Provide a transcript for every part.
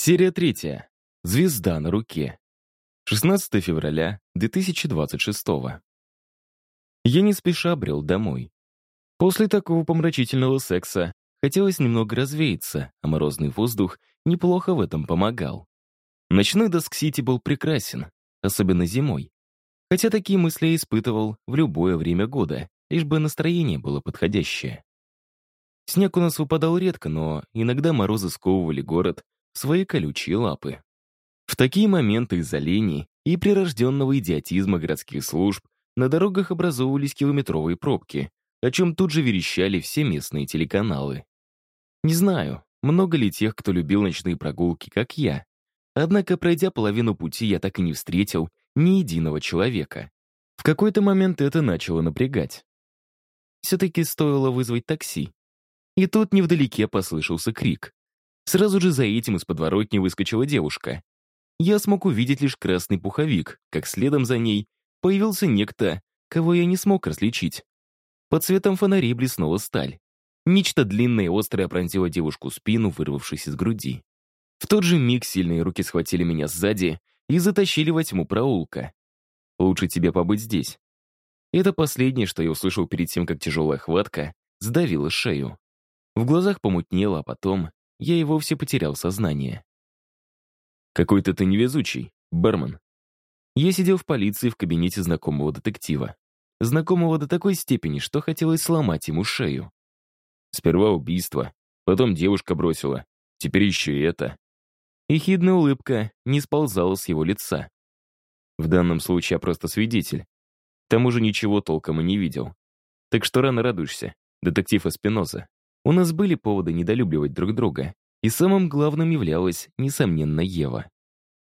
Серия третья. Звезда на руке. 16 февраля 2026 Я не спеша брел домой. После такого помрачительного секса хотелось немного развеяться, а морозный воздух неплохо в этом помогал. Ночной Даск-Сити был прекрасен, особенно зимой. Хотя такие мысли я испытывал в любое время года, лишь бы настроение было подходящее. Снег у нас выпадал редко, но иногда морозы сковывали город свои колючие лапы. В такие моменты из-за лени и прирожденного идиотизма городских служб на дорогах образовывались километровые пробки, о чем тут же верещали все местные телеканалы. Не знаю, много ли тех, кто любил ночные прогулки, как я. Однако, пройдя половину пути, я так и не встретил ни единого человека. В какой-то момент это начало напрягать. Все-таки стоило вызвать такси. И тут невдалеке послышался крик. Сразу же за этим из подворотни выскочила девушка. Я смог увидеть лишь красный пуховик, как следом за ней появился некто, кого я не смог различить. Под цветом фонарей блеснула сталь. Нечто длинное и острое пронзило девушку спину, вырвавшись из груди. В тот же миг сильные руки схватили меня сзади и затащили во тьму проулка. «Лучше тебе побыть здесь». Это последнее, что я услышал перед тем, как тяжелая хватка сдавила шею. В глазах помутнело, а потом я и вовсе потерял сознание. «Какой-то ты невезучий, бармен». Я сидел в полиции в кабинете знакомого детектива. Знакомого до такой степени, что хотелось сломать ему шею. Сперва убийство, потом девушка бросила, теперь еще и это. И хидная улыбка не сползала с его лица. В данном случае я просто свидетель. К тому же ничего толком и не видел. Так что рано радуешься, детектив Эспиноза. У нас были поводы недолюбливать друг друга, и самым главным являлась, несомненно, Ева.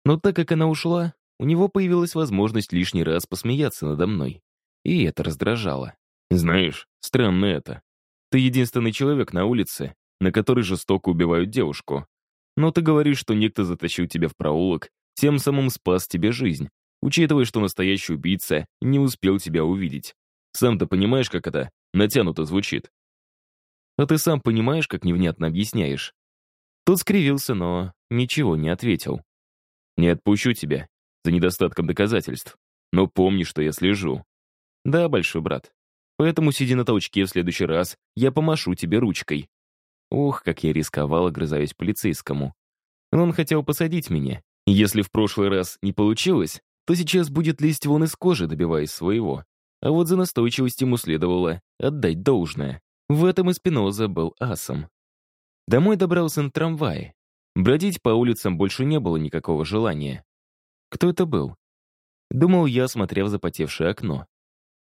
Но так как она ушла, у него появилась возможность лишний раз посмеяться надо мной. И это раздражало. Знаешь, странно это. Ты единственный человек на улице, на который жестоко убивают девушку. Но ты говоришь, что некто затащил тебя в проулок, тем самым спас тебе жизнь, учитывая, что настоящий убийца не успел тебя увидеть. Сам-то понимаешь, как это натянуто звучит? А ты сам понимаешь, как невнятно объясняешь?» Тот скривился, но ничего не ответил. «Не отпущу тебя за недостатком доказательств, но помни, что я слежу». «Да, большой брат. Поэтому сиди на толчке в следующий раз, я помашу тебе ручкой». Ох, как я рисковал, огрызаясь полицейскому. Но он хотел посадить меня. Если в прошлый раз не получилось, то сейчас будет лезть вон из кожи, добиваясь своего. А вот за настойчивость ему следовало отдать должное. В этом и Спиноза был асом. Домой добрался на трамвае. Бродить по улицам больше не было никакого желания. Кто это был? Думал я, смотря в запотевшее окно.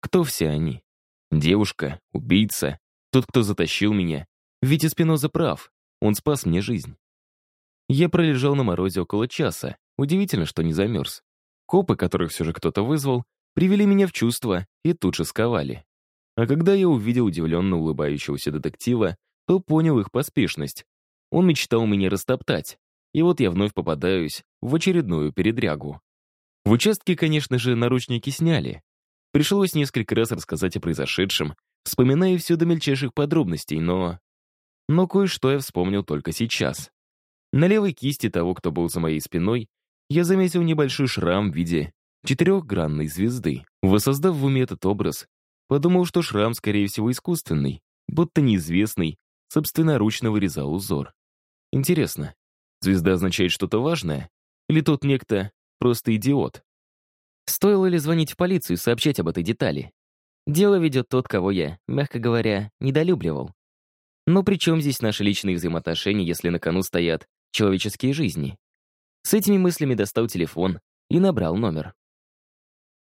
Кто все они? Девушка, убийца, тот, кто затащил меня. Ведь Спиноза прав, он спас мне жизнь. Я пролежал на морозе около часа. Удивительно, что не замерз. Копы, которых все же кто-то вызвал, привели меня в чувство и тут же сковали. А когда я увидел удивленно улыбающегося детектива, то понял их поспешность. Он мечтал меня растоптать. И вот я вновь попадаюсь в очередную передрягу. В участке, конечно же, наручники сняли. Пришлось несколько раз рассказать о произошедшем, вспоминая все до мельчайших подробностей, но... Но кое-что я вспомнил только сейчас. На левой кисти того, кто был за моей спиной, я заметил небольшой шрам в виде четырехгранной звезды. Воссоздав в уме этот образ, Подумал, что шрам, скорее всего, искусственный, будто неизвестный, собственноручно вырезал узор. Интересно, звезда означает что-то важное? Или тот некто просто идиот? Стоило ли звонить в полицию и сообщать об этой детали? Дело ведет тот, кого я, мягко говоря, недолюбливал. Но при чем здесь наши личные взаимоотношения, если на кону стоят человеческие жизни? С этими мыслями достал телефон и набрал номер.